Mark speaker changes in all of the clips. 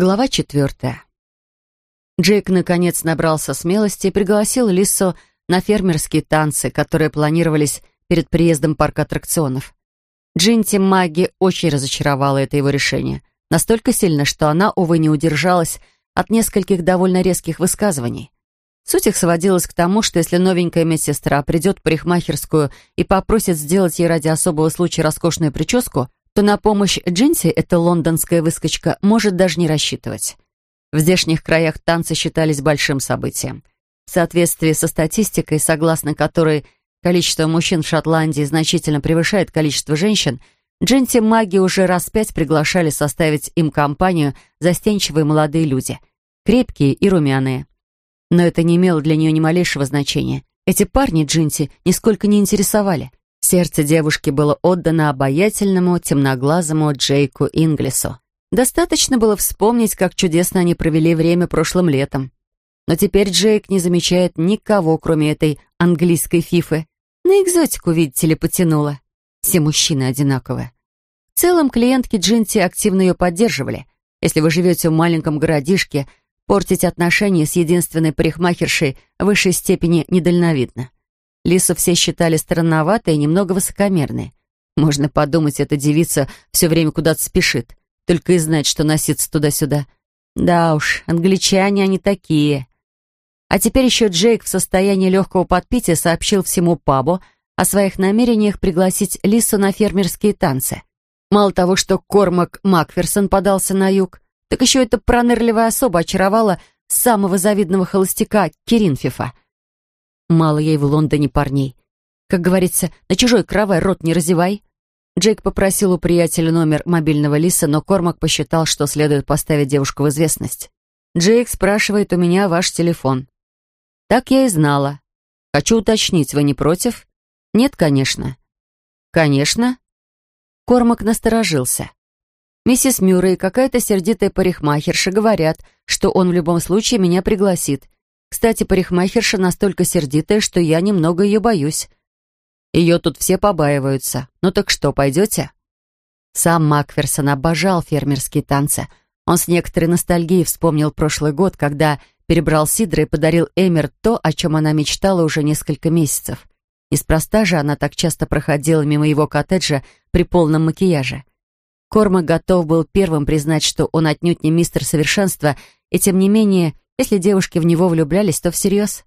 Speaker 1: Глава четвертая. Джейк наконец набрался смелости и пригласил Лиссу на фермерские танцы, которые планировались перед приездом парка аттракционов. Джинти Маги очень разочаровала это его решение. Настолько сильно, что она, увы, не удержалась от нескольких довольно резких высказываний. Суть их сводилась к тому, что если новенькая медсестра придет в парикмахерскую и попросит сделать ей ради особого случая роскошную прическу, то на помощь Джинси эта лондонская выскочка может даже не рассчитывать. В здешних краях танцы считались большим событием. В соответствии со статистикой, согласно которой количество мужчин в Шотландии значительно превышает количество женщин, Джинси маги уже раз пять приглашали составить им компанию застенчивые молодые люди, крепкие и румяные. Но это не имело для нее ни малейшего значения. Эти парни Джинси нисколько не интересовали. Сердце девушки было отдано обаятельному, темноглазому Джейку Инглису. Достаточно было вспомнить, как чудесно они провели время прошлым летом. Но теперь Джейк не замечает никого, кроме этой английской фифы. На экзотику, видите ли, потянула. Все мужчины одинаковые. В целом, клиентки Джинти активно ее поддерживали. Если вы живете в маленьком городишке, портить отношения с единственной парикмахершей в высшей степени недальновидно. Лису все считали странноватой и немного высокомерной. Можно подумать, эта девица все время куда-то спешит, только и знать, что носиться туда-сюда. Да уж, англичане они такие. А теперь еще Джейк в состоянии легкого подпития сообщил всему пабу о своих намерениях пригласить Лису на фермерские танцы. Мало того, что Кормак Макферсон подался на юг, так еще эта пронырливая особа очаровала самого завидного холостяка Киринфифа — Мало ей в Лондоне парней. Как говорится, на чужой кровай рот не разевай. Джейк попросил у приятеля номер мобильного Лиса, но Кормак посчитал, что следует поставить девушку в известность. «Джейк спрашивает у меня ваш телефон». «Так я и знала. Хочу уточнить, вы не против?» «Нет, конечно». «Конечно». Кормак насторожился. «Миссис Мюррей какая-то сердитая парикмахерша говорят, что он в любом случае меня пригласит, кстати, парикмахерша настолько сердитая, что я немного ее боюсь. Ее тут все побаиваются. Ну так что, пойдете? Сам Макферсон обожал фермерские танцы. Он с некоторой ностальгией вспомнил прошлый год, когда перебрал Сидра и подарил Эмер то, о чем она мечтала уже несколько месяцев. Неспроста же она так часто проходила мимо его коттеджа при полном макияже. Корма готов был первым признать, что он отнюдь не мистер совершенства, и тем не менее если девушки в него влюблялись, то всерьез.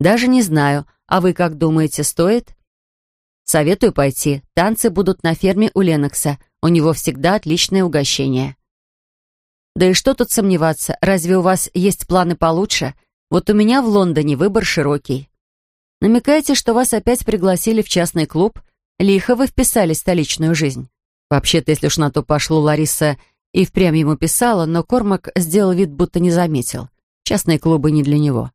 Speaker 1: Даже не знаю, а вы как думаете, стоит? Советую пойти. Танцы будут на ферме у Ленокса. У него всегда отличное угощение. Да и что тут сомневаться, разве у вас есть планы получше? Вот у меня в Лондоне выбор широкий. Намекаете, что вас опять пригласили в частный клуб? Лихо вы вписали столичную жизнь. Вообще-то, если уж на то пошло, Лариса и впрямь ему писала, но Кормак сделал вид, будто не заметил. Частные клубы не для него.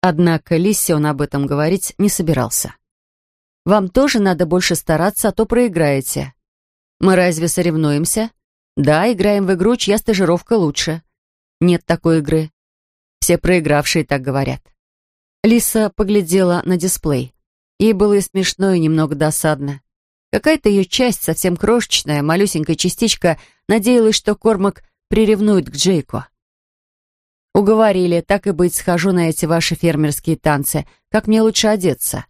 Speaker 1: Однако Лиссе он об этом говорить не собирался. «Вам тоже надо больше стараться, а то проиграете. Мы разве соревнуемся? Да, играем в игру, чья стажировка лучше. Нет такой игры. Все проигравшие так говорят». Лиса поглядела на дисплей. Ей было и смешно, и немного досадно. Какая-то ее часть, совсем крошечная, малюсенькая частичка, надеялась, что Кормак приревнует к Джейку. «Уговорили, так и быть, схожу на эти ваши фермерские танцы. Как мне лучше одеться?»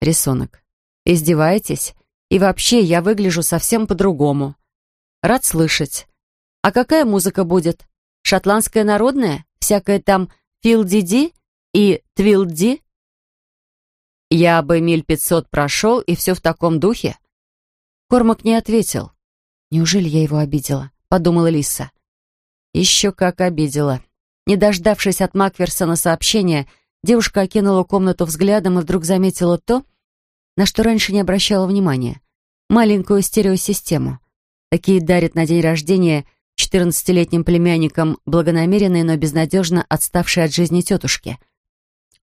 Speaker 1: Рисунок. «Издеваетесь? И вообще, я выгляжу совсем по-другому. Рад слышать. А какая музыка будет? Шотландская народная? Всякая там филдиди и твилди?» «Я бы миль пятьсот прошел, и все в таком духе?» Кормак не ответил. «Неужели я его обидела?» — подумала Лиса. «Еще как обидела». Не дождавшись от Макферсона сообщения, девушка окинула комнату взглядом и вдруг заметила то, на что раньше не обращала внимания. Маленькую стереосистему. Такие дарят на день рождения четырнадцатилетним племянникам благонамеренные, но безнадежно отставшие от жизни тетушки.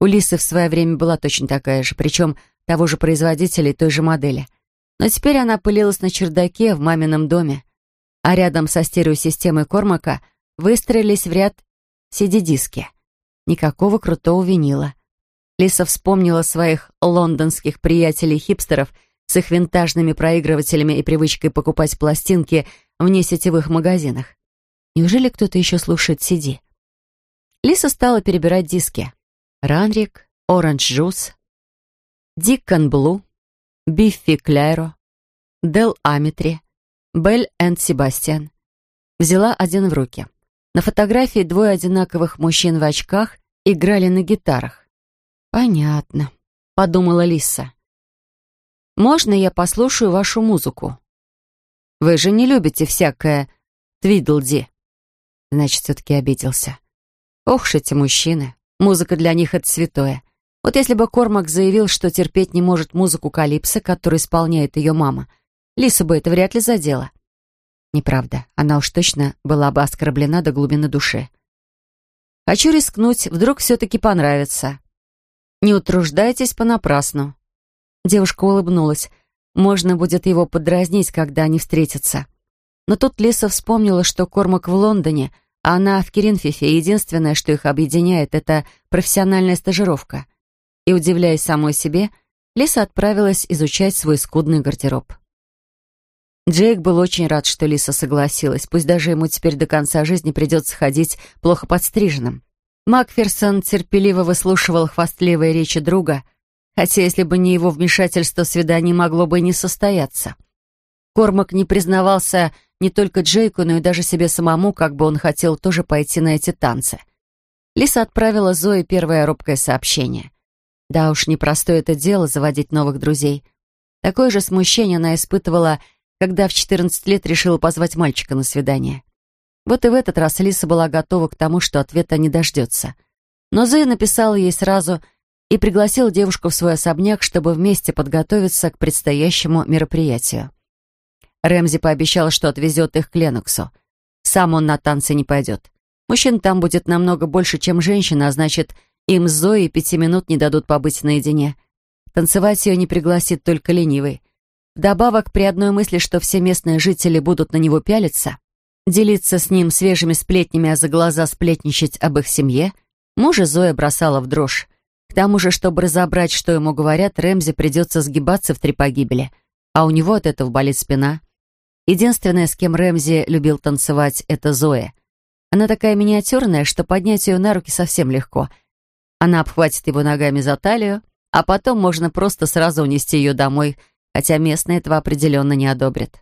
Speaker 1: У Лисы в свое время была точно такая же, причем того же производителя и той же модели — но теперь она пылилась на чердаке в мамином доме, а рядом со стереосистемой Кормака выстроились в ряд CD-диски. Никакого крутого винила. Лиса вспомнила своих лондонских приятелей-хипстеров с их винтажными проигрывателями и привычкой покупать пластинки в несетевых магазинах. Неужели кто-то еще слушает CD? Лиса стала перебирать диски. Runrig, Orange Juice, Deacon Blue, Biffy Clyro, Del Amitri, Belle and Sebastian. Взяла один в руки. На фотографии двое одинаковых мужчин в очках играли на гитарах. «Понятно», — подумала Лиса. «Можно я послушаю вашу музыку?» «Вы же не любите всякое твидлди». Значит, все-таки обиделся. Ох ж эти мужчины. Музыка для них — это святое. Вот если бы Кормак заявил, что терпеть не может музыку Калипса, которую исполняет ее мама, Лису бы это вряд ли задело. Неправда, она уж точно была бы оскорблена до глубины души. Хочу рискнуть, вдруг все-таки понравится. Не утруждайтесь понапрасну. Девушка улыбнулась. Можно будет его подразнить, когда они встретятся. Но тут Лиса вспомнила, что Кормак в Лондоне, а она в Керинфифе, и единственное, что их объединяет, это профессиональная стажировка. И, удивляясь самой себе, Лиса отправилась изучать свой скудный гардероб. Джейк был очень рад, что Лиса согласилась, пусть даже ему теперь до конца жизни придется ходить плохо подстриженным. Макферсон терпеливо выслушивал хвастливые речи друга, хотя если бы не его вмешательство, свидание могло бы не состояться. Кормак не признавался не только Джейку, но и даже себе самому, как бы он хотел тоже пойти на эти танцы. Лиса отправила Зое первое робкое сообщение. Да уж, непростое это дело заводить новых друзей. Такое же смущение она испытывала, когда в 14 лет решила позвать мальчика на свидание. Вот и в этот раз Лиса была готова к тому, что ответа не дождется. Но Зоя написала ей сразу и пригласила девушку в свой особняк, чтобы вместе подготовиться к предстоящему мероприятию. Рэмзи пообещал, что отвезет их к Леноксу. Сам он на танцы не пойдет. Мужчин там будет намного больше, чем женщин, а значит, им с Зоей пяти минут не дадут побыть наедине. Танцевать ее не пригласит только ленивый. Вдобавок, при одной мысли, что все местные жители будут на него пялиться, делиться с ним свежими сплетнями, а за глаза сплетничать об их семье, мужа Зоя бросала в дрожь. К тому же, чтобы разобрать, что ему говорят, Рэмзи придется сгибаться в три погибели, а у него от этого болит спина. Единственная, с кем Рэмзи любил танцевать, это Зоя. Она такая миниатюрная, что поднять ее на руки совсем легко. Она обхватит его ногами за талию, а потом можно просто сразу унести ее домой, хотя местные этого определенно не одобрят.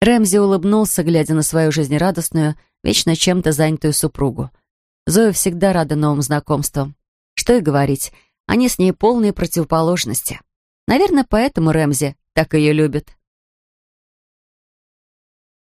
Speaker 1: Рэмзи улыбнулся, глядя на свою жизнерадостную, вечно чем-то занятую супругу. Зоя всегда рада новым знакомствам. Что и говорить, они с ней полные противоположности. Наверное, поэтому Рэмзи так ее любит.